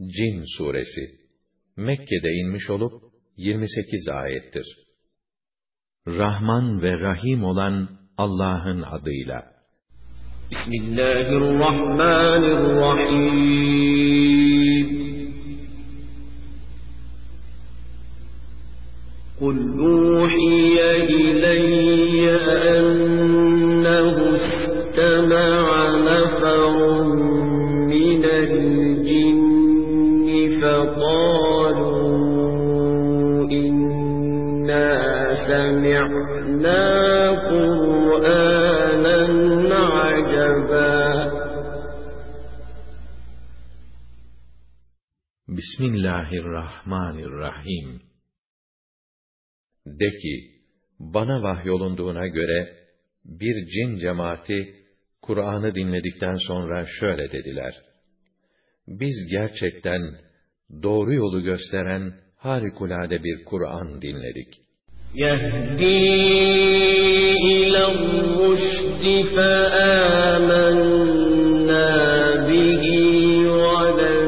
Cin suresi Mekke'de inmiş olup 28 ayettir. Rahman ve Rahim olan Allah'ın adıyla. Bismillahirrahmanirrahim. قل فقالوا إنا سمعنا قرآنا عجبا بسم الله الرحمن الرحيم De ki, bana vahyolunduğuna göre, bir cin cemaati, Kur'an'ı dinledikten sonra şöyle dediler. Biz gerçekten, doğru yolu gösteren, harikulade bir Kur'an dinledik. يَهْدِي إِلَى الرُّشْدِ فَآمَنَّا بِهِ وَلَن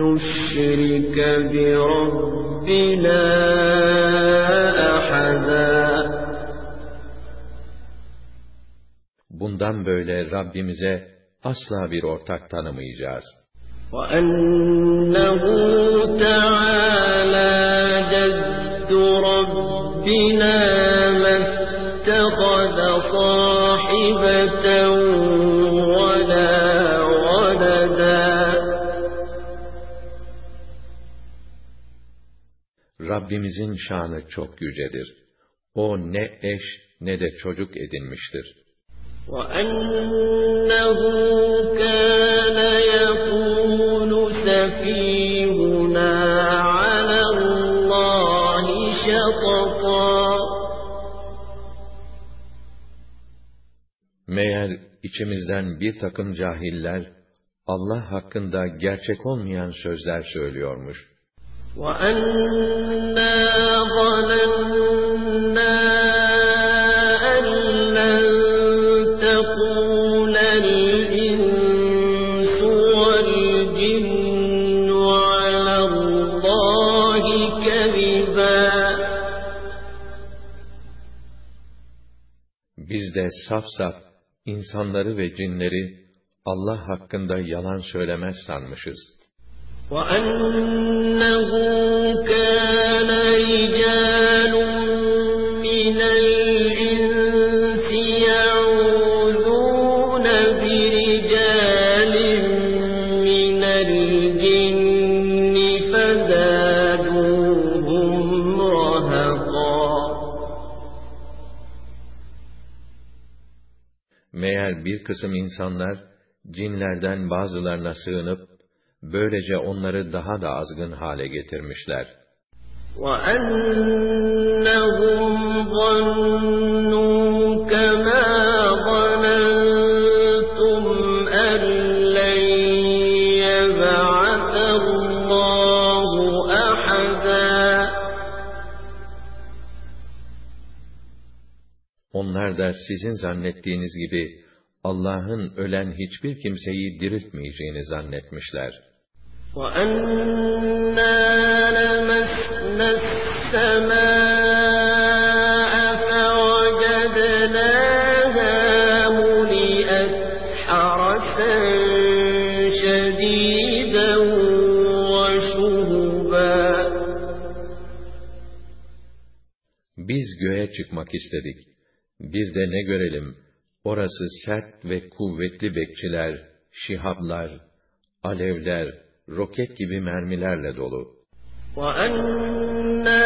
نُّشْرِكَ بِرَبِّنَا Bundan böyle Rabbimize asla bir ortak tanımayacağız. وَأَنَّهُ تَعَالَى جَدُّ رَبِّنَا مَا اتَّخَذَ صَاحِبَةً وَلَا وَلَدًا Rabbimizin şanı çok yücedir. O ne eş ne de çocuk edinmiştir. وَأَنَّهُ كَانَ يَقُولُ سَفِيهُنَا عَلَى اللّٰهِ شَطَطًا Meğer içimizden bir takım cahiller, Allah hakkında gerçek olmayan sözler söylüyormuş. وَأَنَّا ظَنَنَّا Biz de saf saf insanları ve cinleri Allah hakkında yalan söylemez sanmışız. وَأَنَّهُ كَانَ رِجَالٌ مِّنَ الْإِنسِ يَعُوذُونَ بِرِجَالٍ مِّنَ الْجِنِّ kısım insanlar, cinlerden bazılarına sığınıp, böylece onları daha da azgın hale getirmişler. وَأَنَّهُمْ ظَنُّوا كَمَا ظَنَنتُمْ أَن لَّن يَبْعَثَ اللَّهُ أَحَدًا Onlar da sizin zannettiğiniz gibi, Allah'ın ölen hiçbir kimseyi diriltmeyeceğini zannetmişler. وَأَنَّا لَمَسْنَا السَّمَاءَ فَوَجَدْنَاهَا مُلِئَتْ حَرَسًا شَدِيدًا وَشُهُبًا Biz göğe çıkmak istedik. Bir de ne görelim, orası sert ve kuvvetli bekçiler, şihablar, alevler, roket gibi mermilerle dolu. وَأَنَّا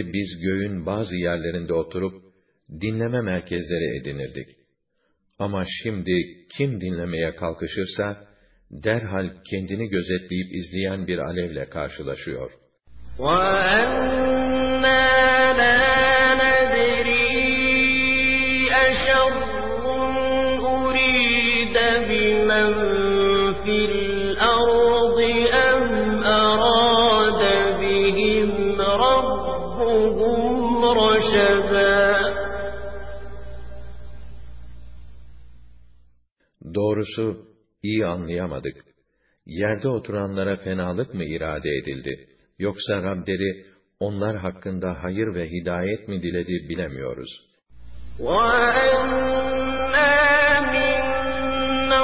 Önceleri biz göğün bazı yerlerinde oturup, dinleme merkezleri edinirdik. Ama şimdi kim dinlemeye kalkışırsa, derhal kendini gözetleyip izleyen bir alevle karşılaşıyor. وَأَنَّا Doğrusu iyi anlayamadık. Yerde oturanlara fenalık mı irade edildi? Yoksa Rableri onlar hakkında hayır ve hidayet mi diledi bilemiyoruz. وَأَنَّا مِنَّا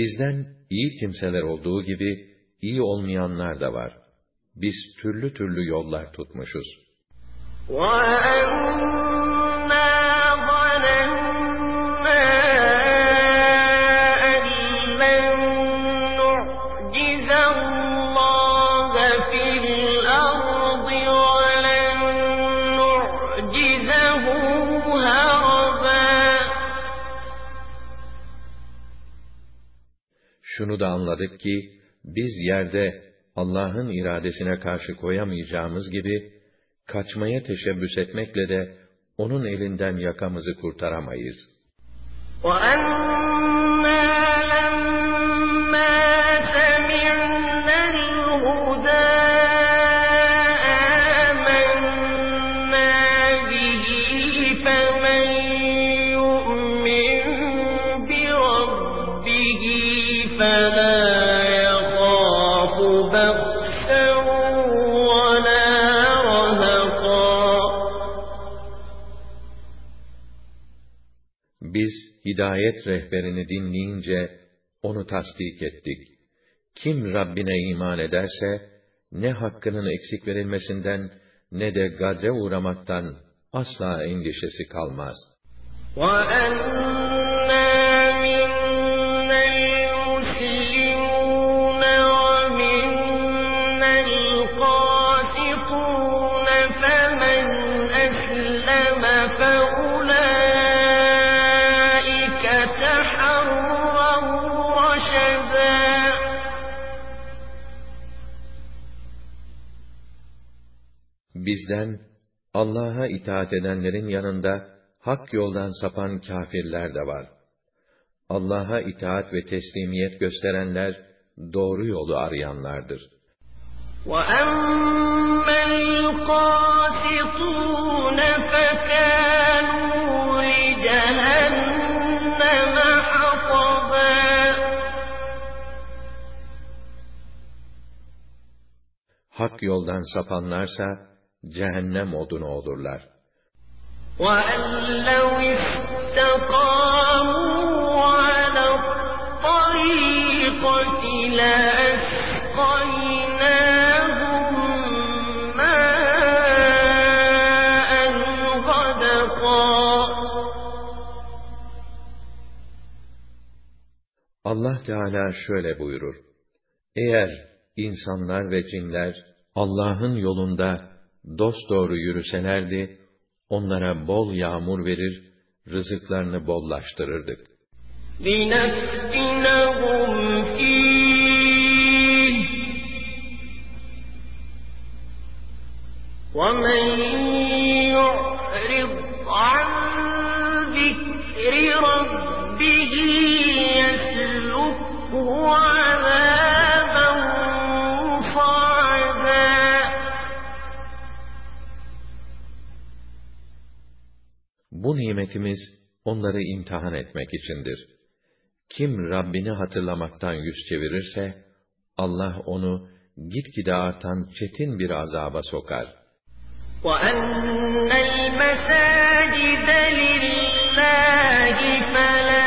Bizden iyi kimseler olduğu gibi iyi olmayanlar da var. Biz türlü türlü yollar tutmuşuz. وَأَنَّا Şunu da anladık ki, biz yerde Allah'ın iradesine karşı koyamayacağımız gibi, kaçmaya teşebbüs etmekle de onun elinden yakamızı kurtaramayız. وَأَنَّا لَمَّا hidayet rehberini dinleyince onu tasdik ettik. Kim Rabbine iman ederse ne hakkının eksik verilmesinden ne de gadre uğramaktan asla endişesi kalmaz. وَأَنَّا Bizden Allah'a itaat edenlerin yanında hak yoldan sapan kâfirler de var. Allah'a itaat ve teslimiyet gösterenler doğru yolu arayanlardır. وَأَمَّا الْقَاسِطُونَ فَكَانُوا لِجَهَنَّمَ حَطَبًا Hak yoldan sapanlarsa cehennem odunu olurlar. وَأَن لَّوْ اسْتَقَامُوا عَلَى الطَّرِيقَةِ لَأَسْقَيْنَاهُم مَّاءً غَدَقًا Allah Teala şöyle buyurur. Eğer insanlar ve cinler Allah'ın yolunda dosdoğru yürüselerdi, onlara bol yağmur verir, rızıklarını bollaştırırdık. لِنَفْتِنَهُمْ فِيهِ وَمَن يُعْرِضْ عَن Bu nimetimiz onları imtihan etmek içindir. Kim Rabbini hatırlamaktan yüz çevirirse, Allah onu gitgide artan çetin bir azaba sokar. وَأَنَّ الْمَسَاجِدَ لِلَّهِ فَلَا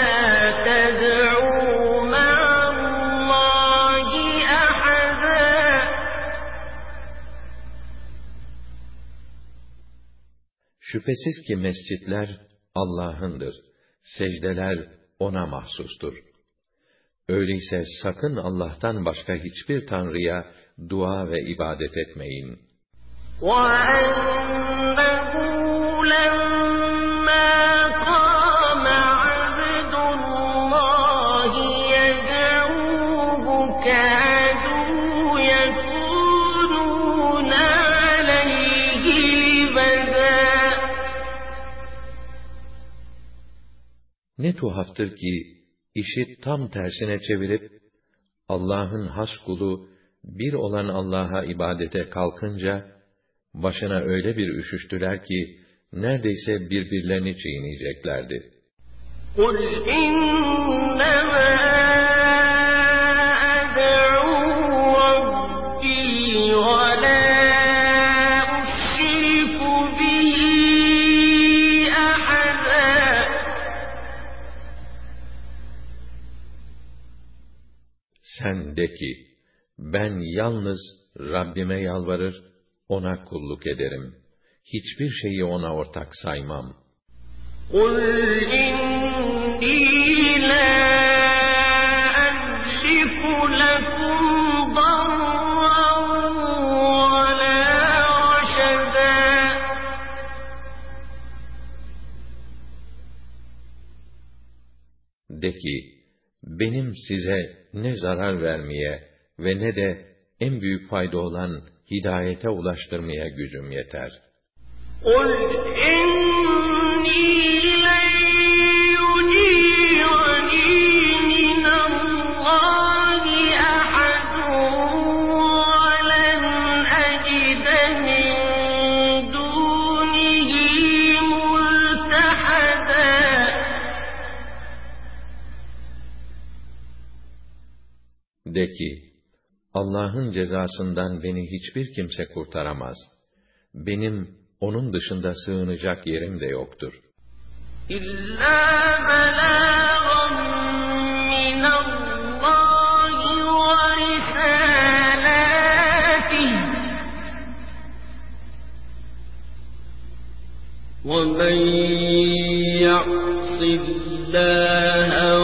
تَدْعُوا Şüphesiz ki mescitler Allah'ındır. Secdeler O'na mahsustur. Öyleyse sakın Allah'tan başka hiçbir tanrıya dua ve ibadet etmeyin. Ne tuhaftır ki, işi tam tersine çevirip, Allah'ın has kulu, bir olan Allah'a ibadete kalkınca, başına öyle bir üşüştüler ki, neredeyse birbirlerini çiğneyeceklerdi. قُلْ Sen de ki, ben yalnız Rabbime yalvarır, ona kulluk ederim. Hiçbir şeyi ona ortak saymam. قُلْ إِنِّي لَا أَمْلِكُ لَكُمْ ضَرًّا وَلَا رَشَدًا De ki, benim size ne zarar vermeye ve ne de en büyük fayda olan hidayete ulaştırmaya gücüm yeter. قُلْ De ki, Allah'ın cezasından beni hiçbir kimse kurtaramaz. Benim onun dışında sığınacak yerim de yoktur. İlla belâgan minallâhi ve risâlâtih. وَمَنْ يَعْصِ اللّٰهَ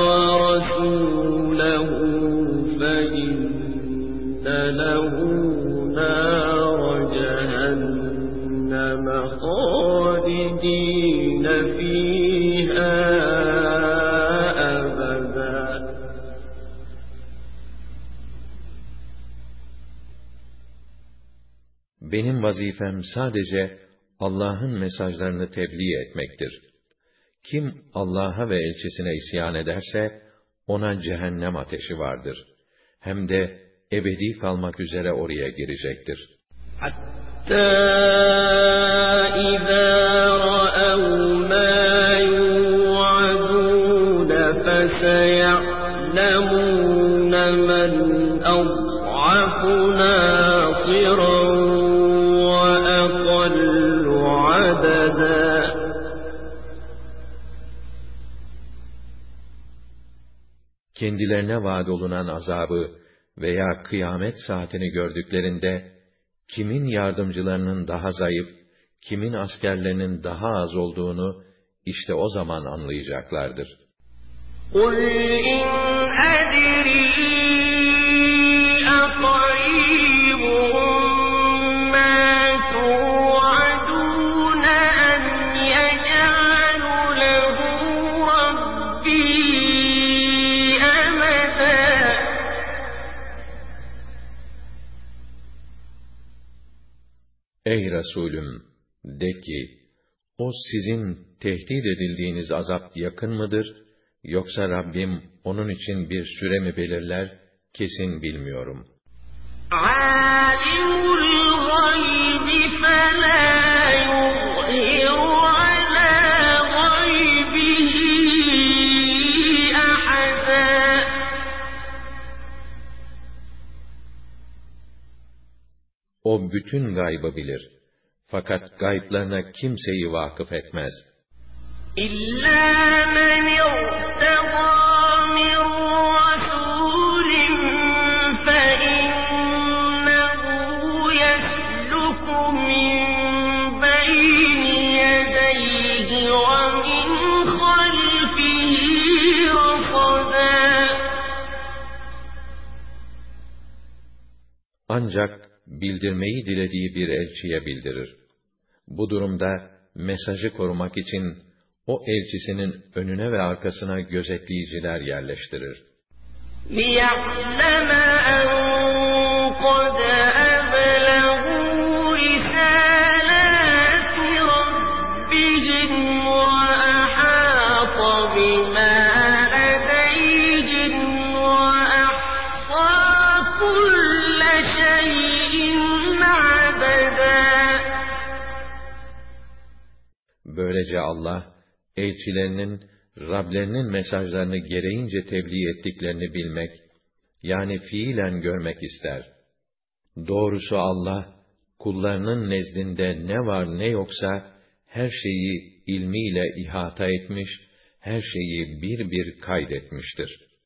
Benim vazifem sadece Allah'ın mesajlarını tebliğ etmektir. Kim Allah'a ve elçisine isyan ederse, ona cehennem ateşi vardır. Hem de ebedi kalmak üzere oraya girecektir. Hatta izâ ra'ev mâ yu'adûne feseye'lemûne men ad'afu nâsiran kendilerine vaad olunan azabı veya kıyamet saatini gördüklerinde, kimin yardımcılarının daha zayıf, kimin askerlerinin daha az olduğunu, işte o zaman anlayacaklardır. قُلْ إِنْ Ey Resulüm! De ki, o sizin tehdit edildiğiniz azap yakın mıdır? Yoksa Rabbim onun için bir süre mi belirler? Kesin bilmiyorum. Alimul gaybi O bütün gaybı bilir. Fakat gayblarına kimseyi vakıf etmez. İlla men. Ancak bildirmeyi dilediği bir elçiye bildirir. Bu durumda mesajı korumak için o elçisinin önüne ve arkasına gözetleyiciler yerleştirir. لِيَعْلَمَ أَنْ قَدْ Böylece Allah, elçilerinin, Rablerinin mesajlarını gereğince tebliğ ettiklerini bilmek, yani fiilen görmek ister. Doğrusu Allah, kullarının nezdinde ne var ne yoksa, her şeyi ilmiyle ihata etmiş, her şeyi bir bir kaydetmiştir.